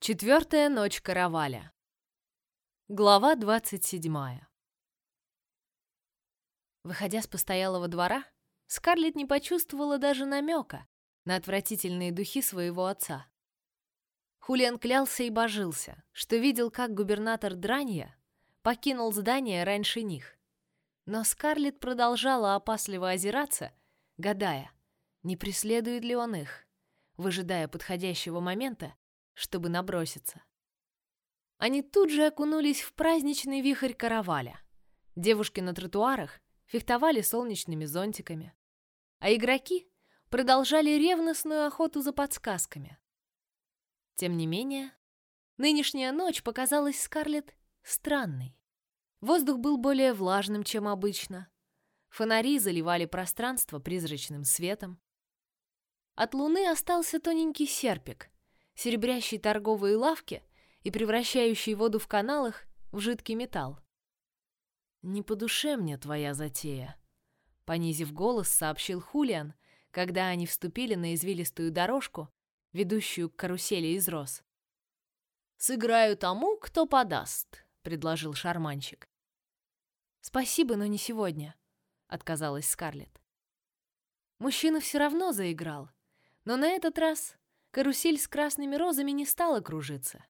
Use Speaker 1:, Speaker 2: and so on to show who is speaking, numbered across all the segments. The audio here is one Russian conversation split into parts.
Speaker 1: Четвертая ночь караваля. Глава двадцать седьмая. Выходя с постоялого двора, Скарлетт не почувствовала даже намека на отвратительные духи своего отца. Хулиан клялся и божился, что видел, как губернатор Дранья покинул здание раньше них. Но Скарлетт продолжала опасливо озираться, гадая, не преследует ли он их, выжидая подходящего момента, чтобы наброситься. Они тут же окунулись в праздничный вихрь караваля. Девушки на тротуарах фехтовали солнечными зонтиками, а игроки продолжали ревностную охоту за подсказками. Тем не менее, нынешняя ночь показалась Скарлетт странной. Воздух был более влажным, чем обычно. Фонари заливали пространство призрачным светом. От луны остался тоненький серпик, серебрящий торговые лавки и превращающий воду в каналах в жидкий металл. «Не по душе мне твоя затея», — понизив голос, сообщил Хулиан, когда они вступили на извилистую дорожку, ведущую к карусели из роз. «Сыграю тому, кто подаст», — предложил шарманщик. «Спасибо, но не сегодня», — отказалась Скарлетт. Мужчина все равно заиграл, но на этот раз карусель с красными розами не стала кружиться.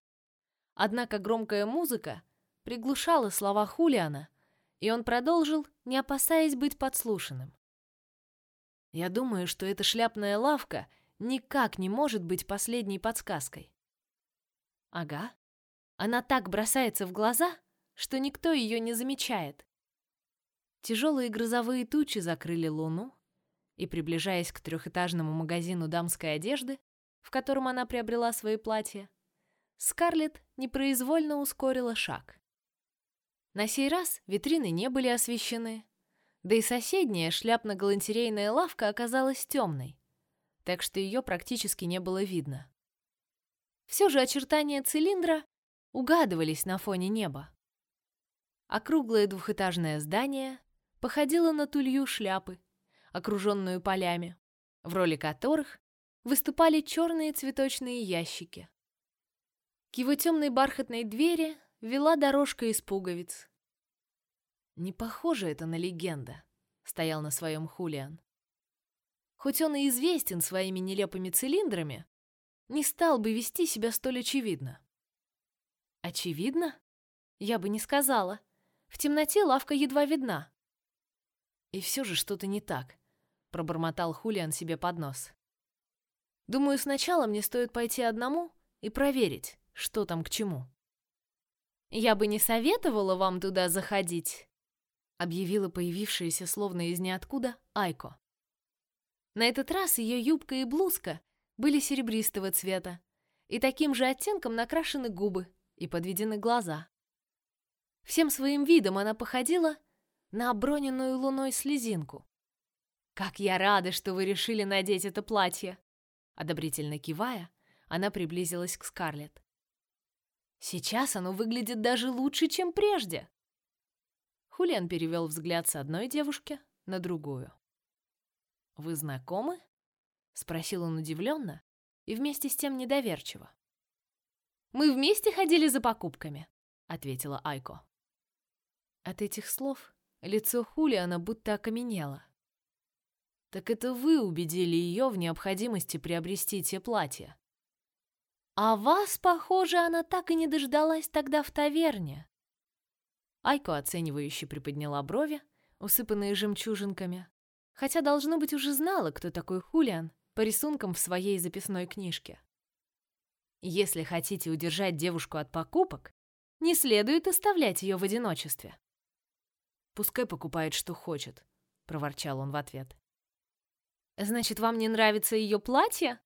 Speaker 1: Однако громкая музыка приглушала слова Хулиана, и он продолжил, не опасаясь быть подслушанным. Я думаю, что эта шляпная лавка никак не может быть последней подсказкой. Ага. Она так бросается в глаза, что никто ее не замечает. Тяжелые грозовые тучи закрыли луну, и, приближаясь к трехэтажному магазину дамской одежды, в котором она приобрела свои платья, Скарлетт непроизвольно ускорила шаг. На сей раз витрины не были освещены, да и соседняя шляпно-галантерейная лавка оказалась темной, так что ее практически не было видно. Все же очертания цилиндра угадывались на фоне неба. Округлое двухэтажное здание походило на тулью шляпы, окруженную полями, в роли которых выступали черные цветочные ящики. К его темной бархатной двери вела дорожка из пуговиц. Не похоже это на легенда, стоял на своем Хулиан. Хоть он и известен своими нелепыми цилиндрами, не стал бы вести себя столь очевидно. Очевидно? Я бы не сказала. В темноте лавка едва видна. И все же что-то не так, пробормотал Хулиан себе под нос. Думаю, сначала мне стоит пойти одному и проверить, что там к чему. Я бы не советовала вам туда заходить, объявила появившаяся словно из ниоткуда Айко. На этот раз ее юбка и блузка были серебристого цвета, и таким же оттенком накрашены губы и подведены глаза. Всем своим видом она походила на оброненную луной слезинку. Как я рада, что вы решили надеть это платье! Одобрительно кивая, она приблизилась к Скарлетт. Сейчас оно выглядит даже лучше, чем прежде. Хулиан перевел взгляд с одной девушки на другую. Вы знакомы? спросил он удивленно и вместе с тем недоверчиво. Мы вместе ходили за покупками, ответила Айко. От этих слов лицо Хулиана будто окаменело. Так это вы убедили ее в необходимости приобрести те платья. А вас, похоже, она так и не дождалась тогда в таверне. Айко оценивающе приподняла брови, усыпанные жемчужинками, хотя должно быть уже знала, кто такой Хулиан по рисункам в своей записной книжке. Если хотите удержать девушку от покупок, не следует оставлять ее в одиночестве. Пускай покупает, что хочет, проворчал он в ответ. Значит, вам не нравится ее платье?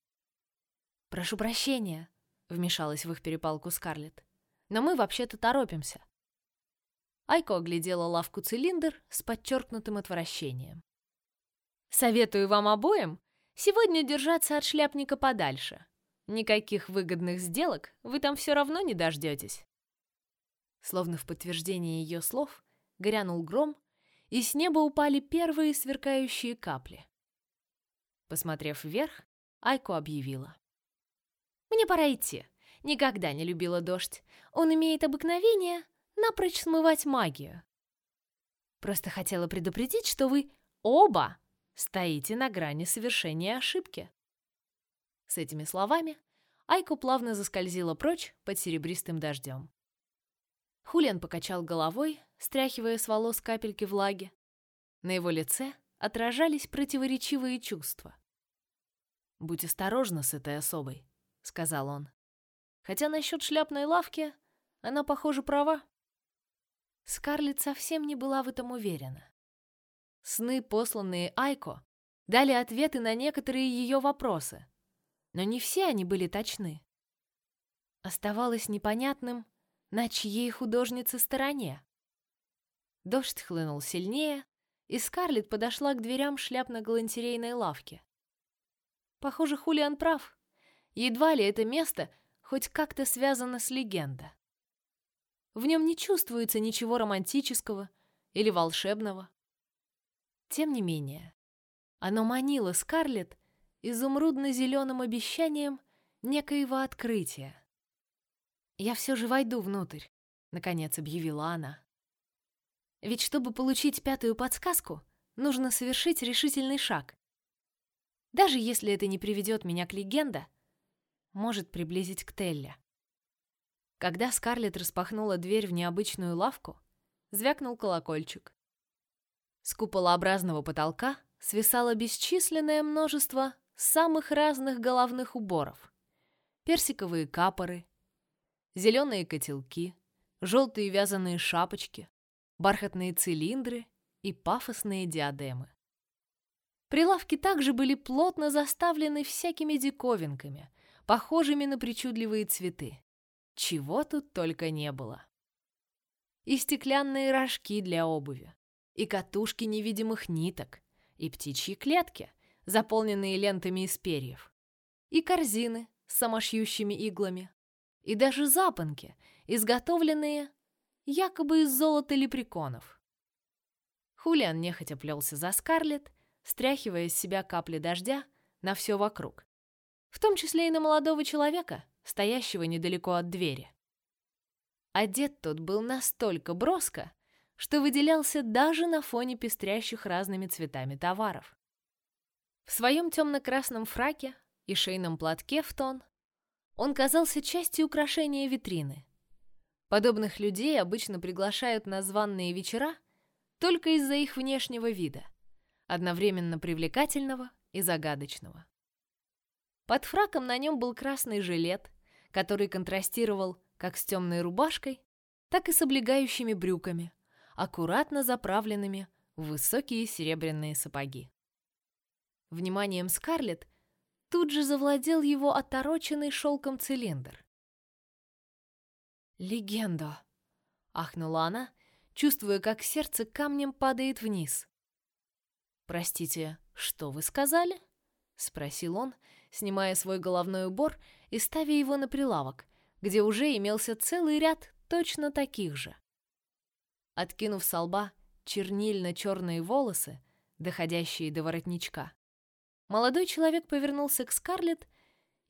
Speaker 1: Прошу прощения, вмешалась в их перепалку Скарлетт. Но мы вообще-то торопимся. Айко оглядела лавку цилиндр с подчеркнутым отвращением. Советую вам обоим сегодня держаться от шляпника подальше. Никаких выгодных сделок вы там все равно не дождетесь. Словно в подтверждение ее слов, грянул гром, и с неба упали первые сверкающие капли. Посмотрев вверх, Айко объявила. «Мне пора идти. никогда не любила дождь. Он имеет обыкновение напрочь смывать магию. Просто хотела предупредить, что вы оба стоите на грани совершения ошибки. С этими словами Айко плавно заскользила прочь под серебристым дождем. Хулиан покачал головой, стряхивая с волос капельки влаги. На его лице отражались противоречивые чувства. «Будь осторожна с этой особой», — сказал он. «Хотя насчет шляпной лавки она, похоже, права». Скарлетт совсем не была в этом уверена. Сны, посланные Айко, дали ответы на некоторые ее вопросы, но не все они были точны. Оставалось непонятным, на чьей художнице стороне. Дождь хлынул сильнее, и Скарлетт подошла к дверям шляпно-галантерейной лавки. Похоже, Хулиан прав. Едва ли это место хоть как-то связано с легендой. В нем не чувствуется ничего романтического или волшебного. Тем не менее, оно манило Скарлетт изумрудно-зеленым обещанием некоего открытия. «Я все же войду внутрь», — наконец объявила она. «Ведь чтобы получить пятую подсказку, нужно совершить решительный шаг. Даже если это не приведет меня к легенде, может приблизить к Телле. Когда Скарлетт распахнула дверь в необычную лавку, звякнул колокольчик. С куполообразного потолка свисало бесчисленное множество самых разных головных уборов. Персиковые капоры, зеленые котелки, желтые вязаные шапочки, бархатные цилиндры и пафосные диадемы. Прилавки также были плотно заставлены всякими диковинками, похожими на причудливые цветы. Чего тут только не было. И стеклянные рожки для обуви, и катушки невидимых ниток, и птичьи клетки, заполненные лентами из перьев, и корзины с самошьющими иглами, и даже запонки, изготовленные якобы из золота лепреконов. Хулиан нехотя плелся за Скарлетт, стряхивая с себя капли дождя на все вокруг, в том числе и на молодого человека, стоящего недалеко от двери. Одет тот был настолько броско, что выделялся даже на фоне пестрящих разными цветами товаров. В своем темно-красном фраке и шейном платке в тон он казался частью украшения витрины. Подобных людей обычно приглашают на званные вечера только из-за их внешнего вида одновременно привлекательного и загадочного. Под фраком на нем был красный жилет, который контрастировал как с темной рубашкой, так и с облегающими брюками, аккуратно заправленными в высокие серебряные сапоги. Вниманием Скарлетт тут же завладел его отороченный шелком цилиндр. «Легенда!» — ахнула она, чувствуя, как сердце камнем падает вниз. «Простите, что вы сказали?» — спросил он, снимая свой головной убор и ставя его на прилавок, где уже имелся целый ряд точно таких же. Откинув со лба чернильно-черные волосы, доходящие до воротничка, молодой человек повернулся к Скарлетт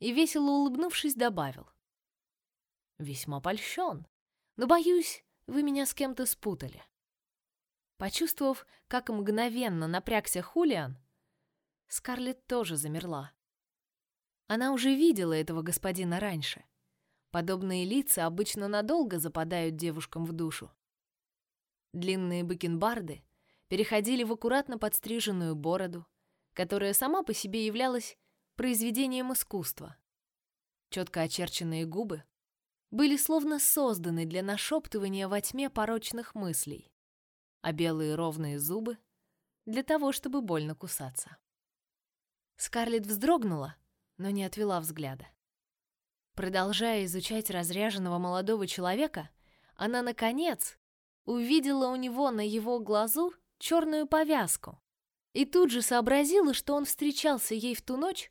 Speaker 1: и, весело улыбнувшись, добавил. «Весьма польщен, но, боюсь, вы меня с кем-то спутали». Почувствовав, как мгновенно напрягся Хулиан, Скарлетт тоже замерла. Она уже видела этого господина раньше. Подобные лица обычно надолго западают девушкам в душу. Длинные бакенбарды переходили в аккуратно подстриженную бороду, которая сама по себе являлась произведением искусства. Четко очерченные губы были словно созданы для нашептывания во тьме порочных мыслей а белые ровные зубы для того, чтобы больно кусаться. Скарлетт вздрогнула, но не отвела взгляда. Продолжая изучать разряженного молодого человека, она, наконец, увидела у него на его глазу черную повязку и тут же сообразила, что он встречался ей в ту ночь,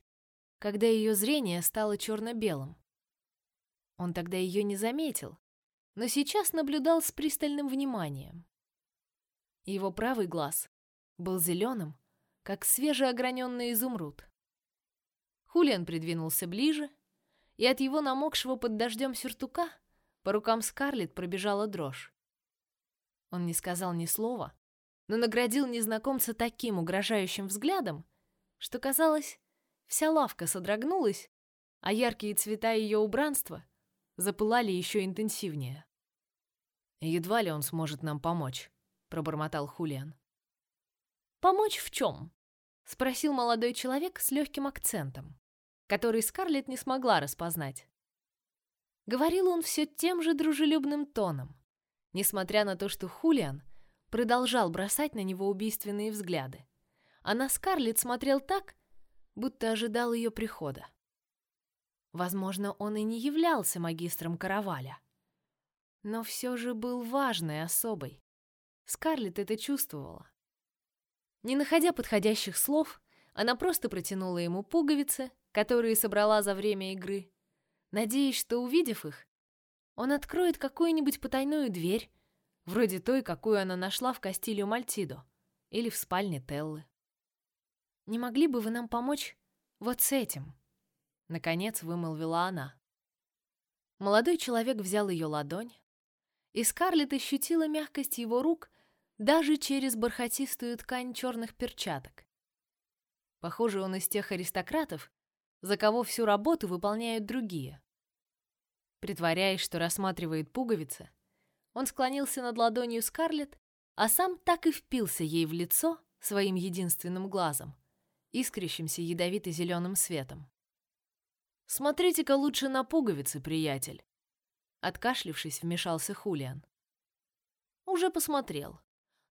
Speaker 1: когда ее зрение стало черно-белым. Он тогда ее не заметил, но сейчас наблюдал с пристальным вниманием. Его правый глаз был зеленым, как свежеограненный изумруд. Хулиан придвинулся ближе и от его намокшего под дождем сюртука по рукам Скарлетт пробежала дрожь. Он не сказал ни слова, но наградил незнакомца таким угрожающим взглядом, что казалось, вся лавка содрогнулась, а яркие цвета ее убранства запылали еще интенсивнее. Едва ли он сможет нам помочь, пробормотал Хулиан. Помочь в чем? спросил молодой человек с легким акцентом, который Скарлетт не смогла распознать. Говорил он все тем же дружелюбным тоном, несмотря на то, что Хулиан продолжал бросать на него убийственные взгляды. А на Скарлетт смотрел так, будто ожидал ее прихода. Возможно, он и не являлся магистром караваля, но все же был важной особой. Скарлетт это чувствовала. Не находя подходящих слов, она просто протянула ему пуговицы, которые собрала за время игры, надеясь, что увидев их, он откроет какую-нибудь потайную дверь, вроде той, какую она нашла в Кастилью Мальтидо или в спальне Теллы. Не могли бы вы нам помочь вот с этим? Наконец вымолвила она. Молодой человек взял ее ладонь, и Скарлетт ощутила мягкость его рук даже через бархатистую ткань черных перчаток. Похоже, он из тех аристократов, за кого всю работу выполняют другие. Притворяясь, что рассматривает пуговицы, он склонился над ладонью Скарлетт, а сам так и впился ей в лицо своим единственным глазом, искрящимся ядовито-зеленым светом. «Смотрите-ка лучше на пуговицы, приятель!» Откашлившись, вмешался Хулиан. «Уже посмотрел.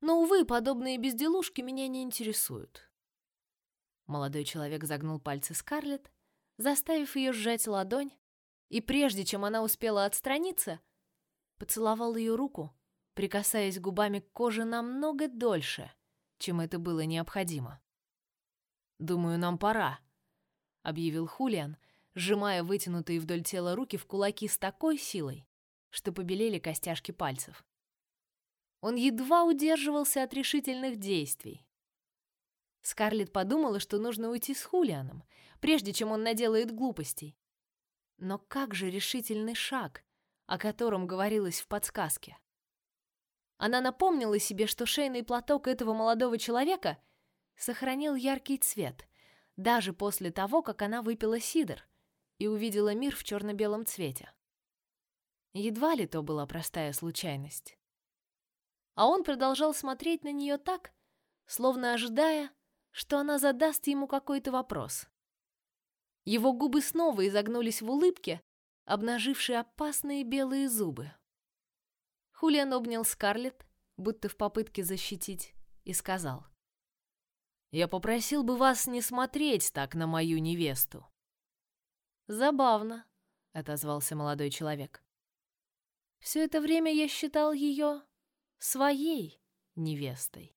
Speaker 1: Но, увы, подобные безделушки меня не интересуют». Молодой человек загнул пальцы Скарлетт, заставив ее сжать ладонь, и прежде чем она успела отстраниться, поцеловал ее руку, прикасаясь губами к коже намного дольше, чем это было необходимо. «Думаю, нам пора», — объявил Хулиан, сжимая вытянутые вдоль тела руки в кулаки с такой силой, что побелели костяшки пальцев. Он едва удерживался от решительных действий. Скарлетт подумала, что нужно уйти с Хулианом, прежде чем он наделает глупостей. Но как же решительный шаг, о котором говорилось в подсказке? Она напомнила себе, что шейный платок этого молодого человека сохранил яркий цвет, даже после того, как она выпила сидр и увидела мир в черно-белом цвете. Едва ли то была простая случайность. А он продолжал смотреть на нее так, словно ожидая, что она задаст ему какой-то вопрос. Его губы снова изогнулись в улыбке, обнажившей опасные белые зубы. Хулиан обнял Скарлетт, будто в попытке защитить, и сказал: "Я попросил бы вас не смотреть так на мою невесту". Забавно, отозвался молодой человек. Все это время я считал ее своей невестой.